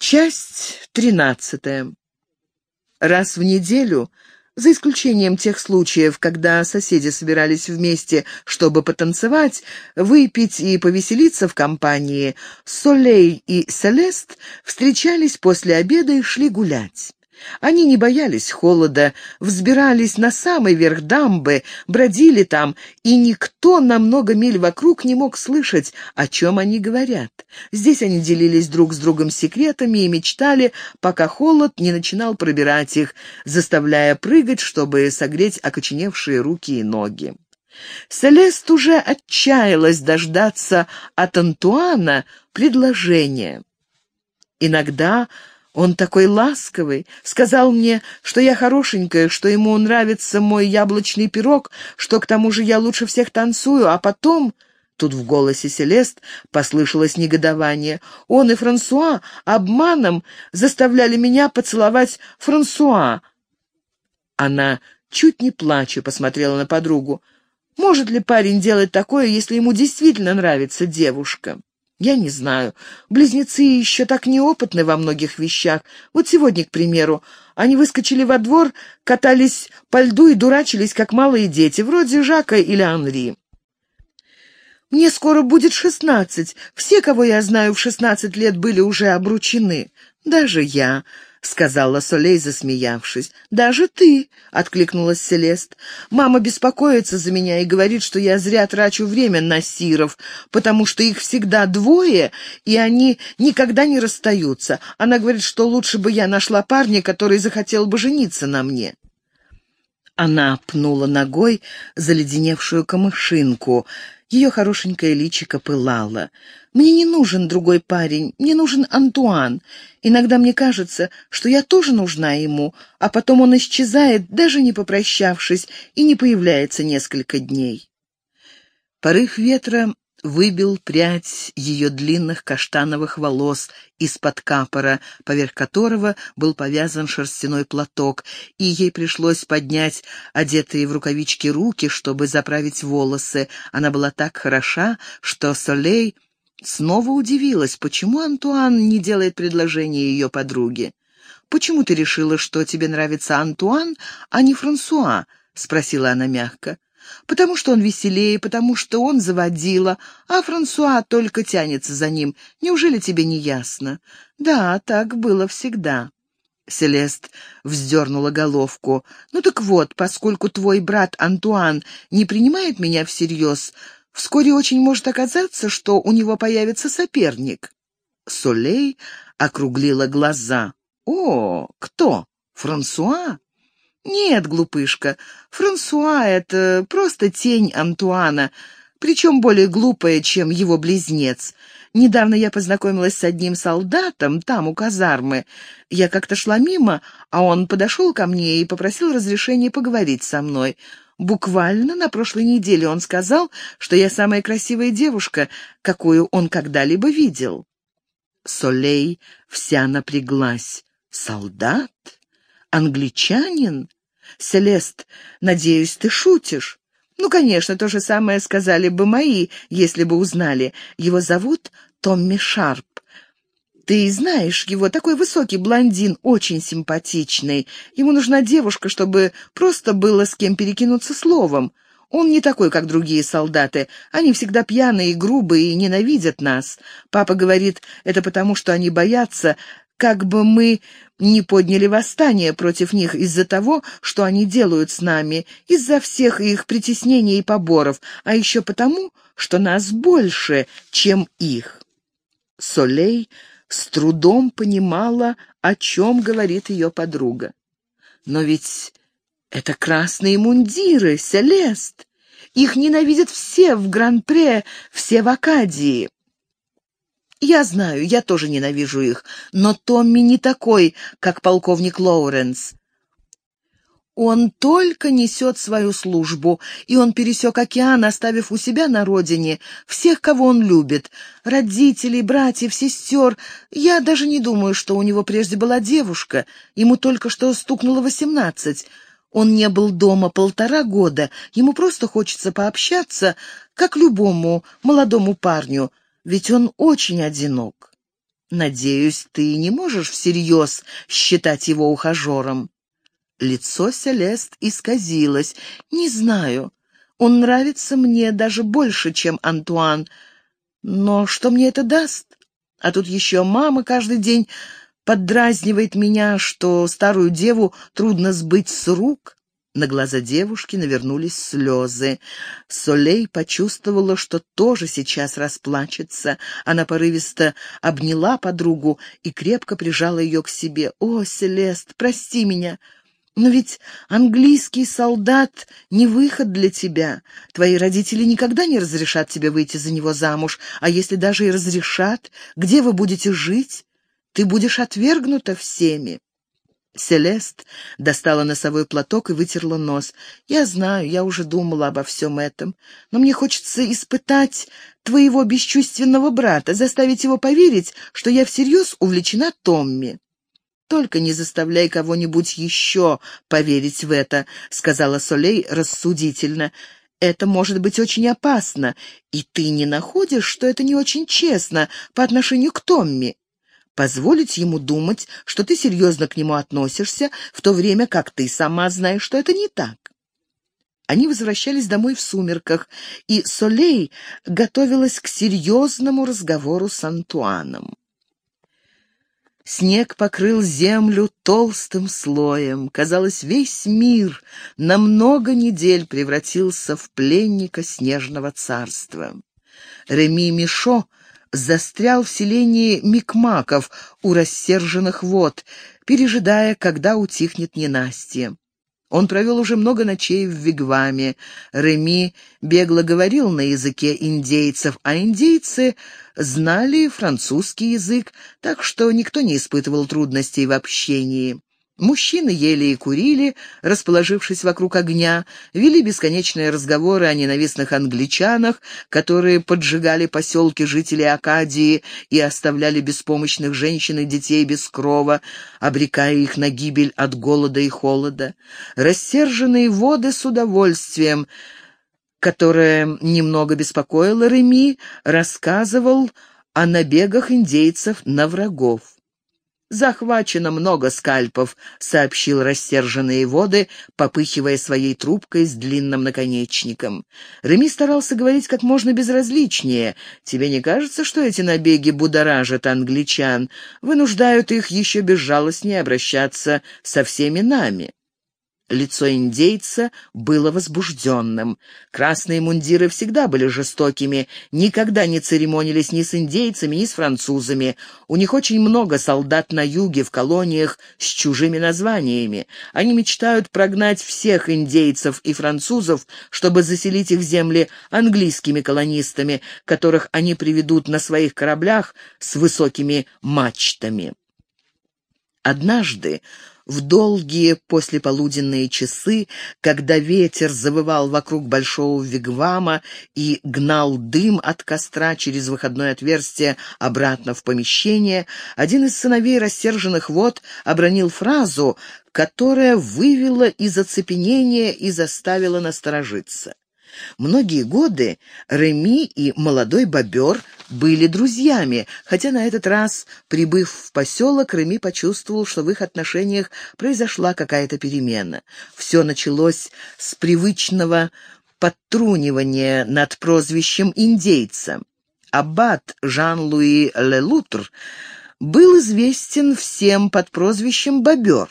Часть тринадцатая. Раз в неделю, за исключением тех случаев, когда соседи собирались вместе, чтобы потанцевать, выпить и повеселиться в компании, Солей и Селест встречались после обеда и шли гулять. Они не боялись холода, взбирались на самый верх дамбы, бродили там, и никто на много миль вокруг не мог слышать, о чем они говорят. Здесь они делились друг с другом секретами и мечтали, пока холод не начинал пробирать их, заставляя прыгать, чтобы согреть окоченевшие руки и ноги. Селест уже отчаялась дождаться от Антуана предложения. Иногда он такой ласковый, сказал мне, что я хорошенькая, что ему нравится мой яблочный пирог, что к тому же я лучше всех танцую, а потом... Тут в голосе Селест послышалось негодование. Он и Франсуа обманом заставляли меня поцеловать Франсуа. Она, чуть не плача, посмотрела на подругу. Может ли парень делать такое, если ему действительно нравится девушка? Я не знаю. Близнецы еще так неопытны во многих вещах. Вот сегодня, к примеру, они выскочили во двор, катались по льду и дурачились, как малые дети, вроде Жака или Анри. Мне скоро будет шестнадцать. Все, кого я знаю в шестнадцать лет, были уже обручены. Даже я. — сказала Солей, засмеявшись. «Даже ты!» — откликнулась Селест. «Мама беспокоится за меня и говорит, что я зря трачу время на сиров, потому что их всегда двое, и они никогда не расстаются. Она говорит, что лучше бы я нашла парня, который захотел бы жениться на мне». Она пнула ногой заледеневшую камышинку — ее хорошенькое личико пылало. «Мне не нужен другой парень, мне нужен Антуан. Иногда мне кажется, что я тоже нужна ему, а потом он исчезает, даже не попрощавшись, и не появляется несколько дней». Порыв ветра выбил прядь ее длинных каштановых волос из-под капора, поверх которого был повязан шерстяной платок, и ей пришлось поднять одетые в рукавички руки, чтобы заправить волосы. Она была так хороша, что Солей снова удивилась, почему Антуан не делает предложение ее подруге. «Почему ты решила, что тебе нравится Антуан, а не Франсуа?» — спросила она мягко потому что он веселее, потому что он заводила, а Франсуа только тянется за ним. Неужели тебе не ясно? Да, так было всегда. Селест вздернула головку. «Ну так вот, поскольку твой брат Антуан не принимает меня всерьез, вскоре очень может оказаться, что у него появится соперник». Солей округлила глаза. «О, кто? Франсуа?» «Нет, глупышка, Франсуа — это просто тень Антуана, причем более глупая, чем его близнец. Недавно я познакомилась с одним солдатом там, у казармы. Я как-то шла мимо, а он подошел ко мне и попросил разрешения поговорить со мной. Буквально на прошлой неделе он сказал, что я самая красивая девушка, какую он когда-либо видел». Солей вся напряглась. «Солдат? Англичанин?» «Селест, надеюсь, ты шутишь?» «Ну, конечно, то же самое сказали бы мои, если бы узнали. Его зовут Томми Шарп. Ты знаешь его, такой высокий блондин, очень симпатичный. Ему нужна девушка, чтобы просто было с кем перекинуться словом. Он не такой, как другие солдаты. Они всегда пьяные и грубые и ненавидят нас. Папа говорит, это потому, что они боятся, как бы мы не подняли восстание против них из-за того, что они делают с нами, из-за всех их притеснений и поборов, а еще потому, что нас больше, чем их. Солей с трудом понимала, о чем говорит ее подруга. Но ведь это красные мундиры, Селест. Их ненавидят все в Гран-Пре, все в Акадии. Я знаю, я тоже ненавижу их, но Томми не такой, как полковник Лоуренс. Он только несет свою службу, и он пересек океан, оставив у себя на родине всех, кого он любит, родителей, братьев, сестер. Я даже не думаю, что у него прежде была девушка, ему только что стукнуло восемнадцать. Он не был дома полтора года, ему просто хочется пообщаться, как любому молодому парню — ведь он очень одинок. Надеюсь, ты не можешь всерьез считать его ухажером. Лицо Селест исказилось. Не знаю. Он нравится мне даже больше, чем Антуан. Но что мне это даст? А тут еще мама каждый день поддразнивает меня, что старую деву трудно сбыть с рук. На глаза девушки навернулись слезы. Солей почувствовала, что тоже сейчас расплачется. Она порывисто обняла подругу и крепко прижала ее к себе. «О, Селест, прости меня!» Но ведь английский солдат не выход для тебя. Твои родители никогда не разрешат тебе выйти за него замуж, а если даже и разрешат, где вы будете жить? Ты будешь отвергнута всеми. Селест достала носовой платок и вытерла нос. «Я знаю, я уже думала обо всем этом, но мне хочется испытать твоего бесчувственного брата, заставить его поверить, что я всерьез увлечена Томми». «Только не заставляй кого-нибудь еще поверить в это», — сказала Солей рассудительно. «Это может быть очень опасно, и ты не находишь, что это не очень честно по отношению к Томми?» Позволить ему думать, что ты серьезно к нему относишься, в то время как ты сама знаешь, что это не так. Они возвращались домой в сумерках, и Солей готовилась к серьезному разговору с Антуаном. Снег покрыл землю толстым слоем. Казалось, весь мир на много недель превратился в пленника снежного царства. Реми Мишо застрял в селении Микмаков у рассерженных вод, пережидая, когда утихнет ненастье. Он провел уже много ночей в Вигваме. Реми бегло говорил на языке индейцев, а индейцы знали французский язык, так что никто не испытывал трудностей в общении. Мужчины ели и курили, расположившись вокруг огня, вели бесконечные разговоры о ненавистных англичанах, которые поджигали поселки жителей Акадии и оставляли беспомощных женщин и детей без крова, обрекая их на гибель от голода и холода. Рассерженные воды с удовольствием, которое немного беспокоило Реми, рассказывал о набегах индейцев на врагов. «Захвачено много скальпов», — сообщил рассерженные воды, попыхивая своей трубкой с длинным наконечником. Реми старался говорить как можно безразличнее. «Тебе не кажется, что эти набеги будоражат англичан, вынуждают их еще безжалостнее обращаться со всеми нами?» Лицо индейца было возбужденным. Красные мундиры всегда были жестокими, никогда не церемонились ни с индейцами, ни с французами. У них очень много солдат на юге, в колониях с чужими названиями. Они мечтают прогнать всех индейцев и французов, чтобы заселить их земли английскими колонистами, которых они приведут на своих кораблях с высокими мачтами. Однажды в долгие послеполуденные часы, когда ветер завывал вокруг большого вигвама и гнал дым от костра через выходное отверстие обратно в помещение, один из сыновей рассерженных вод обронил фразу, которая вывела из оцепенения и заставила насторожиться. Многие годы Реми и молодой бобер были друзьями, хотя на этот раз, прибыв в поселок, Реми почувствовал, что в их отношениях произошла какая-то перемена. Все началось с привычного подтрунивания над прозвищем индейца. Аббат Жан-Луи Лелутр был известен всем под прозвищем «Бобер».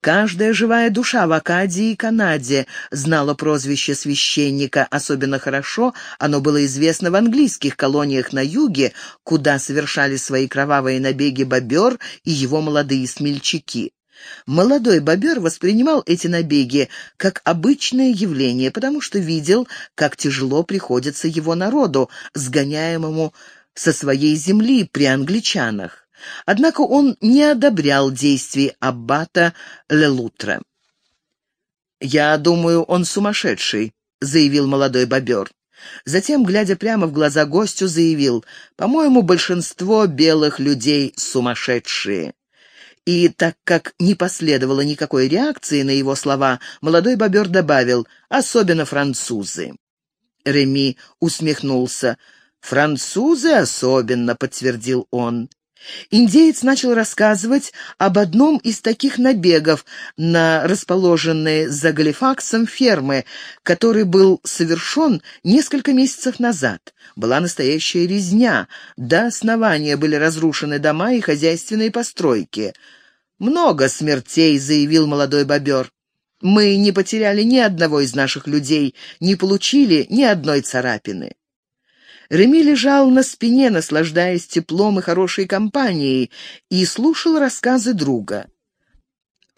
Каждая живая душа в Акадии и Канаде знала прозвище священника. Особенно хорошо оно было известно в английских колониях на юге, куда совершали свои кровавые набеги бобер и его молодые смельчаки. Молодой бобер воспринимал эти набеги как обычное явление, потому что видел, как тяжело приходится его народу, сгоняемому со своей земли при англичанах. Однако он не одобрял действий аббата Лелутра. «Я думаю, он сумасшедший», — заявил молодой бобер. Затем, глядя прямо в глаза гостю, заявил, «По-моему, большинство белых людей сумасшедшие». И так как не последовало никакой реакции на его слова, молодой бобер добавил, «Особенно французы». Реми усмехнулся. «Французы особенно», — подтвердил он. Индеец начал рассказывать об одном из таких набегов на расположенные за Галифаксом фермы, который был совершен несколько месяцев назад. Была настоящая резня, до основания были разрушены дома и хозяйственные постройки. «Много смертей», — заявил молодой бобер. «Мы не потеряли ни одного из наших людей, не получили ни одной царапины». Реми лежал на спине, наслаждаясь теплом и хорошей компанией, и слушал рассказы друга.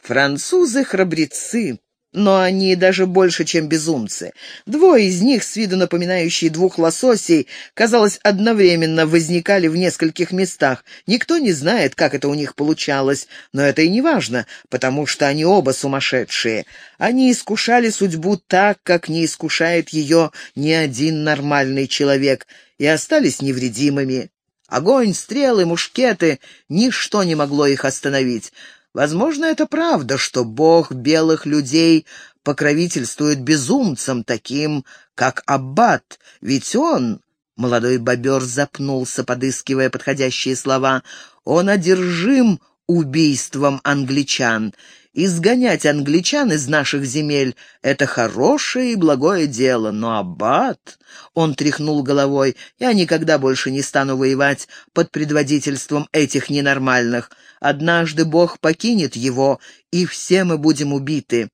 «Французы-храбрецы», но они даже больше, чем безумцы. Двое из них, с виду напоминающие двух лососей, казалось, одновременно возникали в нескольких местах. Никто не знает, как это у них получалось, но это и не важно, потому что они оба сумасшедшие. Они искушали судьбу так, как не искушает ее ни один нормальный человек, и остались невредимыми. Огонь, стрелы, мушкеты — ничто не могло их остановить. Возможно, это правда, что бог белых людей покровительствует безумцам, таким, как Аббат, ведь он... Молодой бобер запнулся, подыскивая подходящие слова. «Он одержим убийством англичан. Изгонять англичан из наших земель — это хорошее и благое дело, но аббат...» Он тряхнул головой. «Я никогда больше не стану воевать под предводительством этих ненормальных. Однажды Бог покинет его, и все мы будем убиты.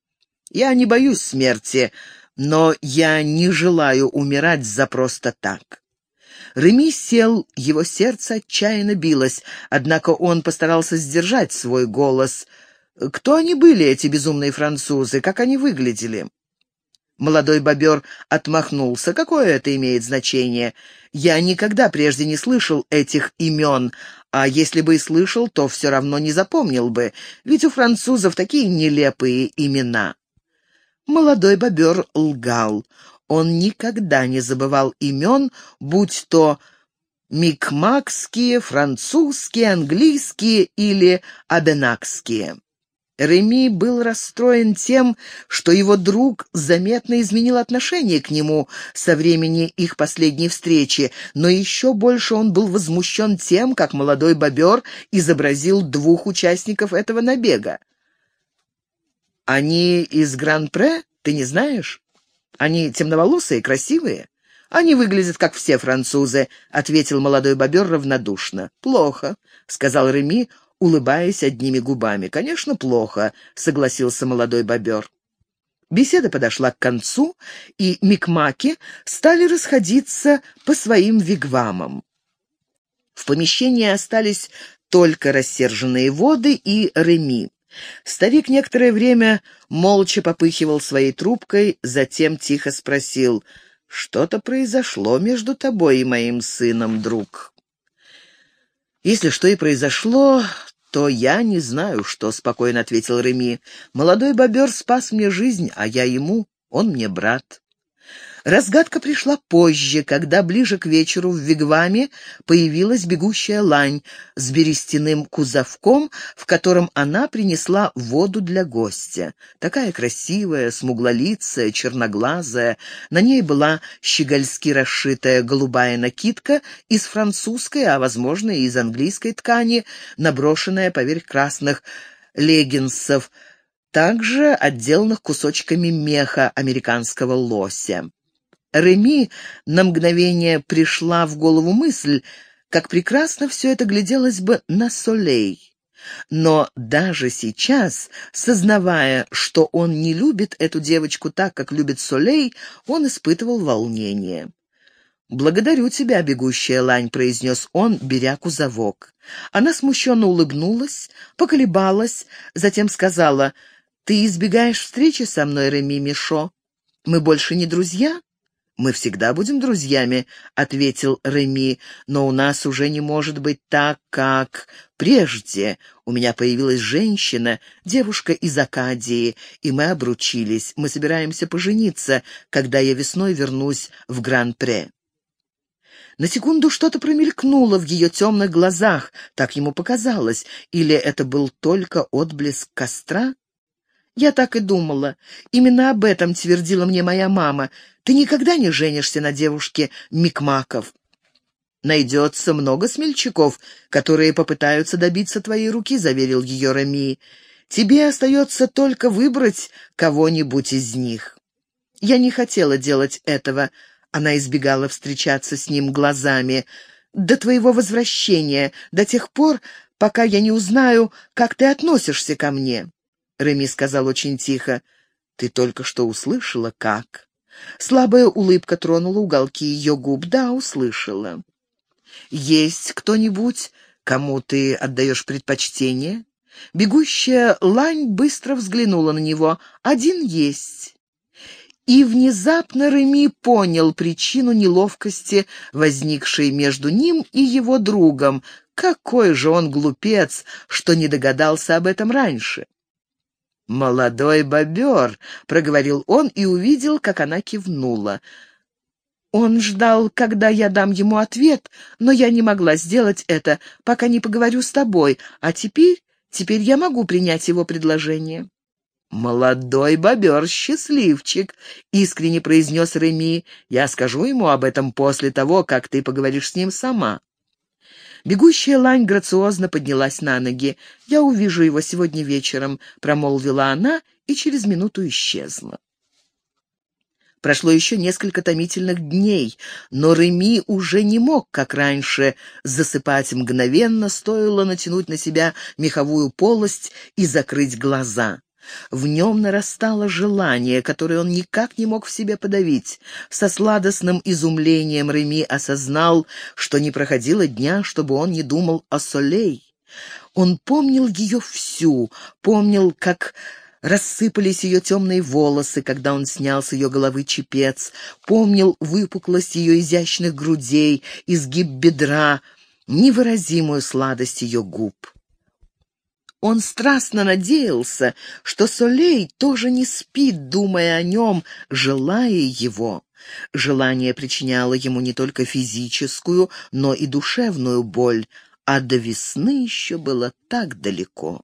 Я не боюсь смерти, но я не желаю умирать за просто так». Реми сел, его сердце отчаянно билось, однако он постарался сдержать свой голос — кто они были, эти безумные французы? Как они выглядели?» Молодой бобер отмахнулся. «Какое это имеет значение? Я никогда прежде не слышал этих имен, а если бы и слышал, то все равно не запомнил бы, ведь у французов такие нелепые имена». Молодой бобер лгал. Он никогда не забывал имен, будь то микмакские, французские, английские или абенакские. Реми был расстроен тем, что его друг заметно изменил отношение к нему со времени их последней встречи, но еще больше он был возмущен тем, как молодой бобер изобразил двух участников этого набега. «Они из Гран-Пре? Ты не знаешь? Они темноволосые, красивые?» «Они выглядят, как все французы», — ответил молодой бобер равнодушно. «Плохо», — сказал Реми, улыбаясь одними губами. «Конечно, плохо», — согласился молодой бобер. Беседа подошла к концу, и микмаки стали расходиться по своим вигвамам. В помещении остались только рассерженные воды и Реми. Старик некоторое время молча попыхивал своей трубкой, затем тихо спросил, «Что-то произошло между тобой и моим сыном, друг?» «Если что и произошло, то я не знаю, что», — спокойно ответил Реми. «Молодой бобер спас мне жизнь, а я ему, он мне брат». Разгадка пришла позже, когда ближе к вечеру в Вигваме появилась бегущая лань с берестяным кузовком, в котором она принесла воду для гостя. Такая красивая, смуглолицая, черноглазая. На ней была щегольски расшитая голубая накидка из французской, а, возможно, и из английской ткани, наброшенная поверх красных леггинсов, также отделанных кусочками меха американского лося. Реми на мгновение пришла в голову мысль, как прекрасно все это гляделось бы на Солей. Но даже сейчас, сознавая, что он не любит эту девочку так, как любит Солей, он испытывал волнение. «Благодарю тебя, бегущая лань», — произнес он, беря кузовок. Она смущенно улыбнулась, поколебалась, затем сказала, «Ты избегаешь встречи со мной, Реми Мишо? Мы больше не друзья?» «Мы всегда будем друзьями», — ответил Реми, «но у нас уже не может быть так, как прежде. У меня появилась женщина, девушка из Акадии, и мы обручились. Мы собираемся пожениться, когда я весной вернусь в Гран-Пре». На секунду что-то промелькнуло в ее темных глазах, так ему показалось, или это был только отблеск костра? Я так и думала. Именно об этом твердила мне моя мама. Ты никогда не женишься на девушке Микмаков. найдется много смельчаков, которые попытаются добиться твоей руки», — заверил ее Рами. «Тебе остается только выбрать кого-нибудь из них». Я не хотела делать этого. Она избегала встречаться с ним глазами. «До твоего возвращения, до тех пор, пока я не узнаю, как ты относишься ко мне». Реми сказал очень тихо. «Ты только что услышала, как?» Слабая улыбка тронула уголки ее губ. «Да, услышала». «Есть кто-нибудь, кому ты отдаешь предпочтение?» Бегущая лань быстро взглянула на него. «Один есть». И внезапно Реми понял причину неловкости, возникшей между ним и его другом. Какой же он глупец, что не догадался об этом раньше. «Молодой бобер», — проговорил он и увидел, как она кивнула. Он ждал, когда я дам ему ответ, но я не могла сделать это, пока не поговорю с тобой, а теперь, теперь я могу принять его предложение». «Молодой бобер, счастливчик», — искренне произнес Реми. «Я скажу ему об этом после того, как ты поговоришь с ним сама». Бегущая лань грациозно поднялась на ноги. «Я увижу его сегодня вечером», — промолвила она и через минуту исчезла. Прошло еще несколько томительных дней, но Реми уже не мог, как раньше, засыпать мгновенно, стоило натянуть на себя меховую полость и закрыть глаза. В нем нарастало желание, которое он никак не мог в себе подавить. Со сладостным изумлением Реми осознал, что не проходило дня, чтобы он не думал о Солей. Он помнил ее всю, помнил, как рассыпались ее темные волосы, когда он снял с ее головы чепец, помнил выпуклость ее изящных грудей, изгиб бедра, невыразимую сладость ее губ. Он страстно надеялся, что Солей тоже не спит, думая о нем, желая его. Желание причиняло ему не только физическую, но и душевную боль, а до весны еще было так далеко.